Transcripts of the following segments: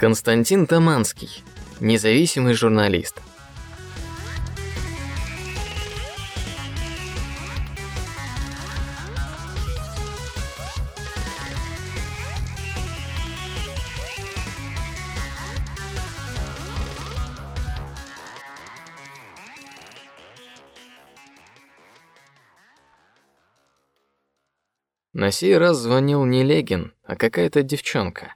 Константин Таманский, независимый журналист. На сей раз звонил не Легин, а какая-то девчонка.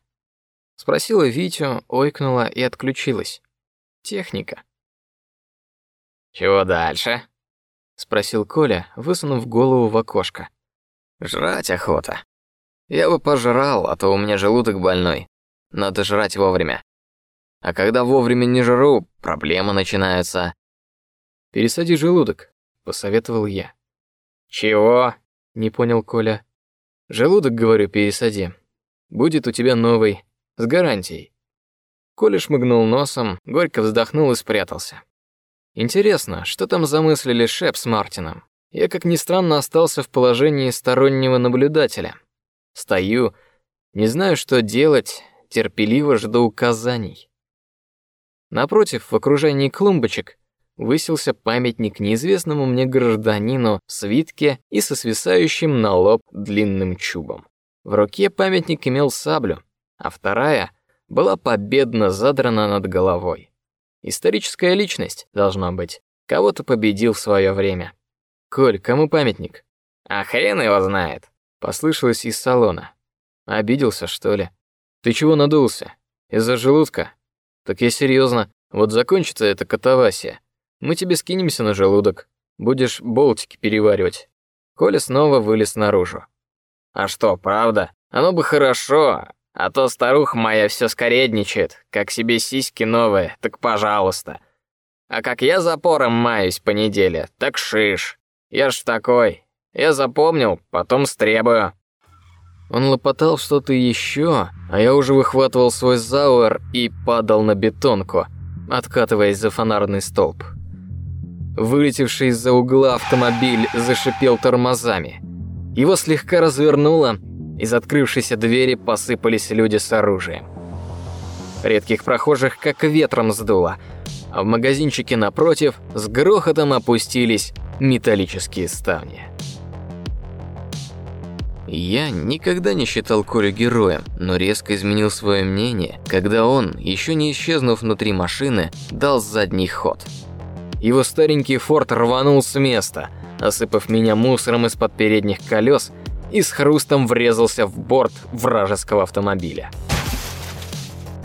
Спросила Витю, ойкнула и отключилась. Техника. Чего дальше? спросил Коля, высунув голову в окошко. Жрать охота. Я бы пожрал, а то у меня желудок больной. Надо жрать вовремя. А когда вовремя не жру, проблемы начинаются. Пересади желудок, посоветовал я. Чего? Не понял Коля. Желудок, говорю, пересади. Будет у тебя новый, с гарантией. Коля шмыгнул носом, горько вздохнул и спрятался. Интересно, что там замыслили Шеп с Мартином? Я, как ни странно, остался в положении стороннего наблюдателя. Стою, не знаю, что делать, терпеливо жду указаний. Напротив, в окружении клумбочек, высился памятник неизвестному мне гражданину в свитке и со свисающим на лоб длинным чубом. В руке памятник имел саблю, а вторая была победно задрана над головой. Историческая личность должна быть. Кого-то победил в свое время. Коль, кому памятник? А хрен его знает. Послышалось из салона. Обиделся что ли? Ты чего надулся? Из-за желудка? Так я серьезно. Вот закончится эта катавасия, мы тебе скинемся на желудок. Будешь болтики переваривать. Коля снова вылез наружу. А что, правда? Оно бы хорошо, а то старуха моя все скоредничает, как себе сиськи новые, так пожалуйста. А как я запором маюсь по неделе, так шиш. Я ж такой. Я запомнил, потом стребую. Он лопотал что-то еще, а я уже выхватывал свой зауэр и падал на бетонку, откатываясь за фонарный столб. Вылетевший из-за угла автомобиль зашипел тормозами. Его слегка развернуло, из открывшейся двери посыпались люди с оружием. Редких прохожих как ветром сдуло, а в магазинчике напротив с грохотом опустились металлические ставни. Я никогда не считал Колю героем, но резко изменил свое мнение, когда он, еще не исчезнув внутри машины, дал задний ход. Его старенький форт рванул с места, осыпав меня мусором из-под передних колес и с хрустом врезался в борт вражеского автомобиля.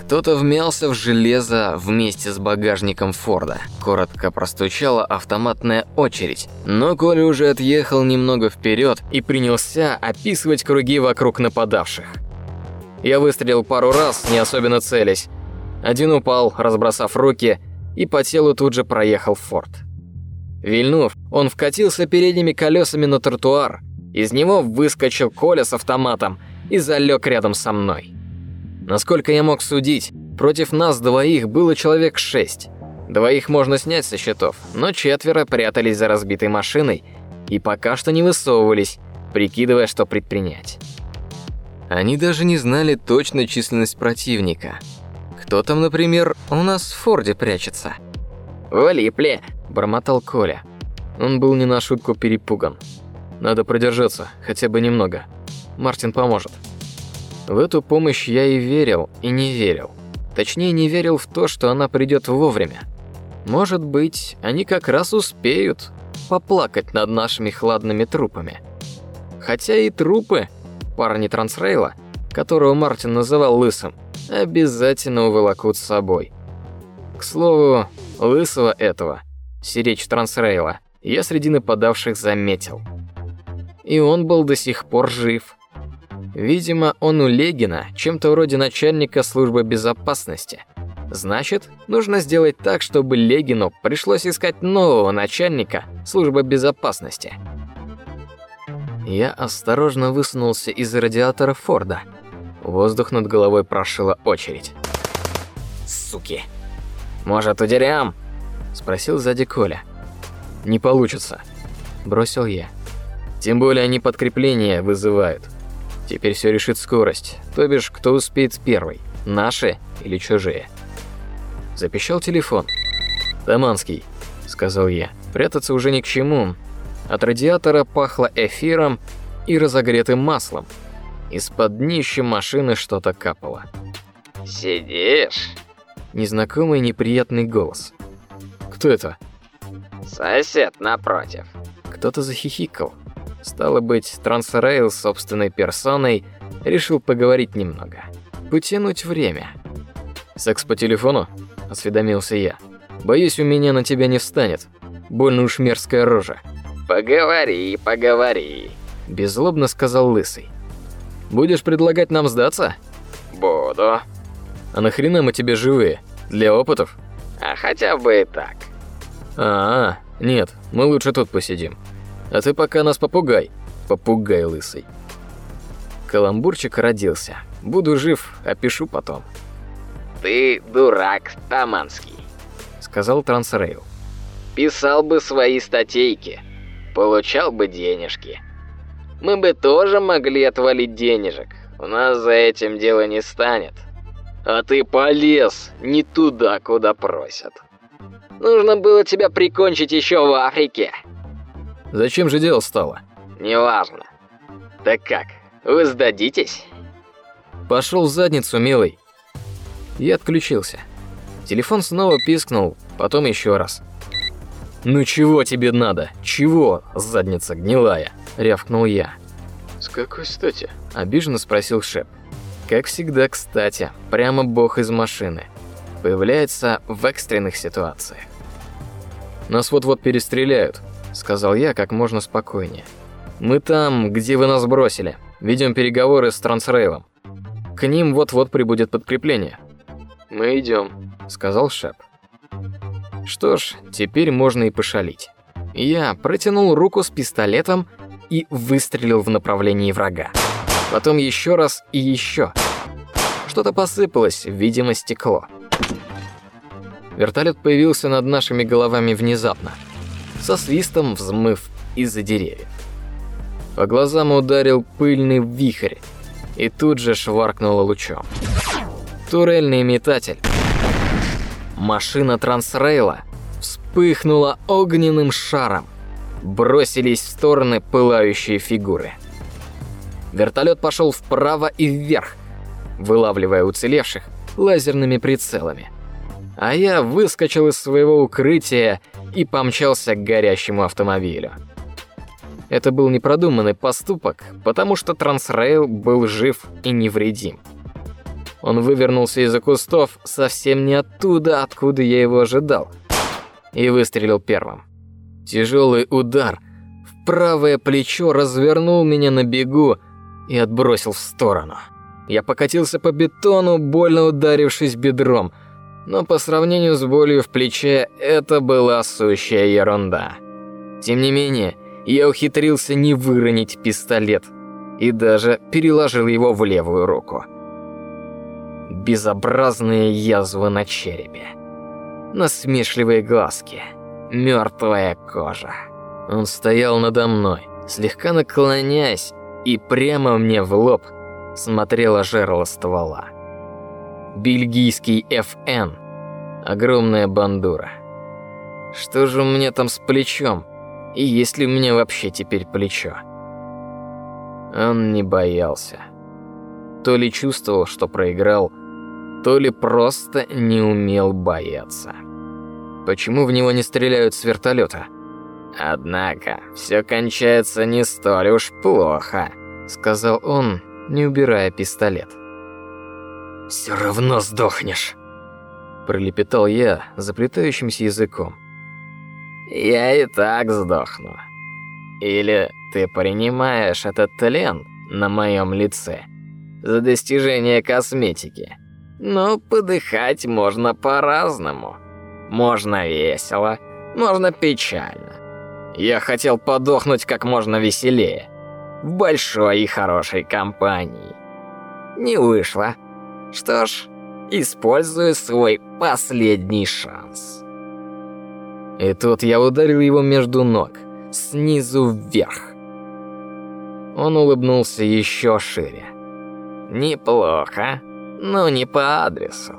Кто-то вмялся в железо вместе с багажником Форда. Коротко простучала автоматная очередь, но Коля уже отъехал немного вперед и принялся описывать круги вокруг нападавших. Я выстрелил пару раз, не особенно целясь. Один упал, разбросав руки, и по телу тут же проехал Форд. Вильнув, он вкатился передними колесами на тротуар из него выскочил Коля с автоматом и залег рядом со мной. Насколько я мог судить, против нас двоих было человек шесть. Двоих можно снять со счетов, но четверо прятались за разбитой машиной и пока что не высовывались, прикидывая, что предпринять. Они даже не знали точно численность противника. Кто там, например, у нас в Форде прячется? «Влипли», – бормотал Коля. Он был не на шутку перепуган. Надо продержаться, хотя бы немного. Мартин поможет. В эту помощь я и верил, и не верил. Точнее, не верил в то, что она придет вовремя. Может быть, они как раз успеют поплакать над нашими хладными трупами. Хотя и трупы парни Трансрейла, которого Мартин называл лысым, обязательно уволокут с собой. К слову, лысого этого, сиречь Трансрейла, я среди нападавших заметил и он был до сих пор жив. Видимо, он у Легина чем-то вроде начальника службы безопасности. Значит, нужно сделать так, чтобы Легину пришлось искать нового начальника службы безопасности. Я осторожно высунулся из радиатора Форда. Воздух над головой прошила очередь. Суки. Может, удерем? спросил сзади Коля. Не получится, бросил я. Тем более они подкрепление вызывают. Теперь все решит скорость, то бишь кто успеет первый. наши или чужие. Запищал телефон. «Таманский», — сказал я. Прятаться уже ни к чему. От радиатора пахло эфиром и разогретым маслом. Из-под днища машины что-то капало. «Сидишь?» Незнакомый неприятный голос. «Кто это?» «Сосед напротив». Кто-то захихикал. Стало быть, Трансрейл собственной персоной решил поговорить немного. Потянуть время. «Секс по телефону?» – осведомился я. «Боюсь, у меня на тебя не встанет. Больно уж мерзкая рожа». «Поговори, поговори», – беззлобно сказал Лысый. «Будешь предлагать нам сдаться?» «Буду». «А нахрена мы тебе живые? Для опытов?» «А хотя бы и так». «А, -а нет, мы лучше тут посидим. А ты пока нас попугай, попугай лысый». Каламбурчик родился. Буду жив, опишу потом. «Ты дурак, Таманский», — сказал Трансрейл. «Писал бы свои статейки, получал бы денежки. Мы бы тоже могли отвалить денежек, у нас за этим дело не станет. А ты полез не туда, куда просят. Нужно было тебя прикончить еще в Африке». «Зачем же дело стало?» «Неважно. Так как, вы сдадитесь?» Пошел в задницу, милый. Я отключился. Телефон снова пискнул, потом еще раз. «Ну чего тебе надо? Чего, задница гнилая?» – рявкнул я. «С какой стати?» – обиженно спросил Шеп. Как всегда, кстати, прямо бог из машины. Появляется в экстренных ситуациях. «Нас вот-вот перестреляют», – сказал я как можно спокойнее. «Мы там, где вы нас бросили. Ведем переговоры с Трансрейлом. К ним вот-вот прибудет подкрепление. Мы идем, сказал Шеп. Что ж, теперь можно и пошалить. Я протянул руку с пистолетом и выстрелил в направлении врага. Потом еще раз и еще. Что-то посыпалось, видимо, стекло. Вертолет появился над нашими головами внезапно, со свистом взмыв из-за деревьев. По глазам ударил пыльный вихрь, и тут же шваркнула лучом. Турельный метатель. Машина Трансрейла вспыхнула огненным шаром. Бросились в стороны пылающие фигуры. Вертолет пошел вправо и вверх, вылавливая уцелевших лазерными прицелами. А я выскочил из своего укрытия и помчался к горящему автомобилю. Это был непродуманный поступок, потому что Трансрейл был жив и невредим. Он вывернулся из-за кустов совсем не оттуда, откуда я его ожидал, и выстрелил первым. Тяжелый удар в правое плечо развернул меня на бегу и отбросил в сторону. Я покатился по бетону, больно ударившись бедром, но по сравнению с болью в плече это была сущая ерунда. Тем не менее, я ухитрился не выронить пистолет и даже переложил его в левую руку. Безобразные язвы на черепе, насмешливые глазки, мертвая кожа. Он стоял надо мной, слегка наклоняясь, и прямо мне в лоб смотрело жерло ствола. Бельгийский ФН, огромная бандура. Что же у меня там с плечом? И есть ли у меня вообще теперь плечо? Он не боялся. То ли чувствовал, что проиграл, то ли просто не умел бояться. Почему в него не стреляют с вертолета? Однако, все кончается не столь уж плохо, сказал он, не убирая пистолет. Все равно сдохнешь, пролепетал я заплетающимся языком. Я и так сдохну. Или ты принимаешь этот тлен на моем лице за достижение косметики. Но подыхать можно по-разному. Можно весело, можно печально. Я хотел подохнуть как можно веселее. В большой и хорошей компании. Не вышло. Что ж, использую свой последний шанс. И тут я ударил его между ног, снизу вверх. Он улыбнулся еще шире. «Неплохо. но не по адресу.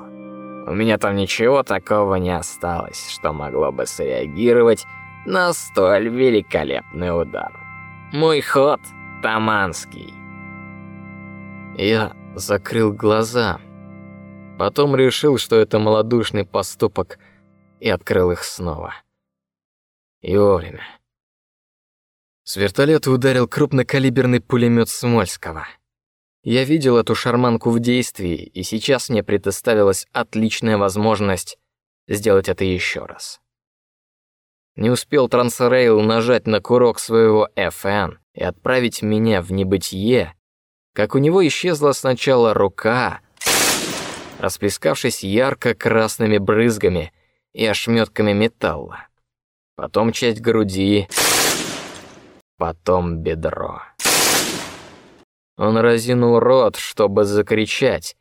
У меня там ничего такого не осталось, что могло бы среагировать на столь великолепный удар. Мой ход Таманский. Я закрыл глаза. Потом решил, что это малодушный поступок, и открыл их снова. И вовремя. С вертолета ударил крупнокалиберный пулемет Смольского. Я видел эту шарманку в действии, и сейчас мне предоставилась отличная возможность сделать это еще раз. Не успел Трансрейл нажать на курок своего FN и отправить меня в небытие, как у него исчезла сначала рука, расплескавшись ярко-красными брызгами и ошметками металла, потом часть груди, потом бедро. Он разинул рот, чтобы закричать,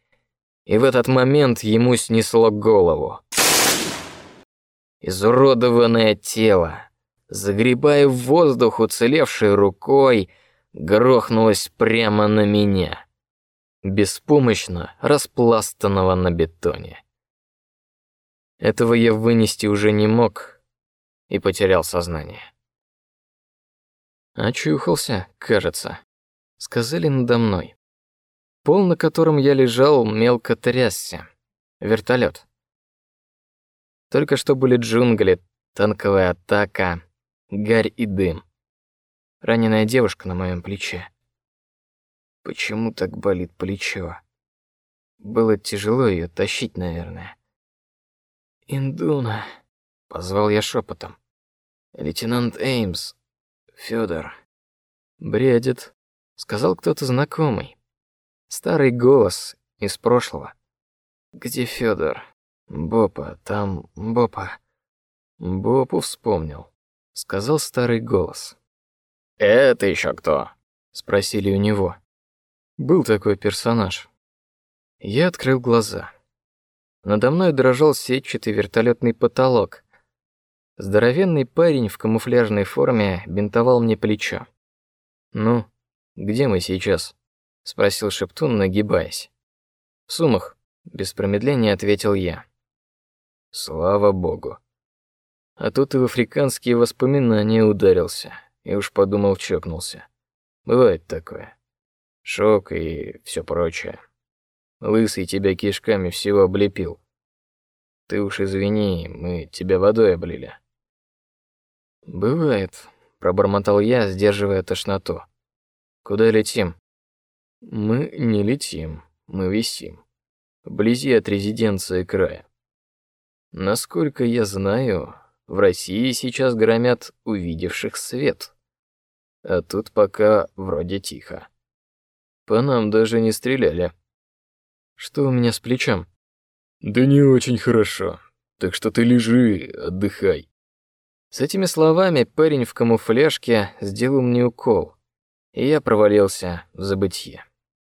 и в этот момент ему снесло голову. Изуродованное тело, загребая в воздух уцелевшей рукой, грохнулось прямо на меня, беспомощно распластанного на бетоне. Этого я вынести уже не мог и потерял сознание. Очухался, кажется. Сказали надо мной. Пол, на котором я лежал, мелко трясся. Вертолет. Только что были джунгли, танковая атака, гарь и дым. Раненая девушка на моем плече. Почему так болит плечо? Было тяжело ее тащить, наверное. Индуна, позвал я шепотом. Лейтенант Эймс, Федор. Бредит, сказал кто-то знакомый. Старый голос из прошлого. Где Федор? Бопа, там Бопа. Бопу вспомнил, сказал старый голос. Это еще кто? спросили у него. Был такой персонаж. Я открыл глаза. Надо мной дрожал сетчатый вертолетный потолок, Здоровенный парень в камуфляжной форме бинтовал мне плечо. Ну, где мы сейчас? спросил Шептун, нагибаясь. В Сумах, без промедления ответил я. Слава богу. А тут и в африканские воспоминания ударился, и уж подумал, чокнулся. Бывает такое. Шок и все прочее. Лысый тебя кишками всего облепил. Ты уж извини, мы тебя водой облили. Бывает, пробормотал я, сдерживая тошноту. Куда летим? Мы не летим, мы висим. Вблизи от резиденции края. Насколько я знаю, в России сейчас громят увидевших свет. А тут пока вроде тихо. По нам даже не стреляли. Что у меня с плечом? Да не очень хорошо. Так что ты лежи, отдыхай. С этими словами парень в камуфляжке сделал мне укол, и я провалился в забытье.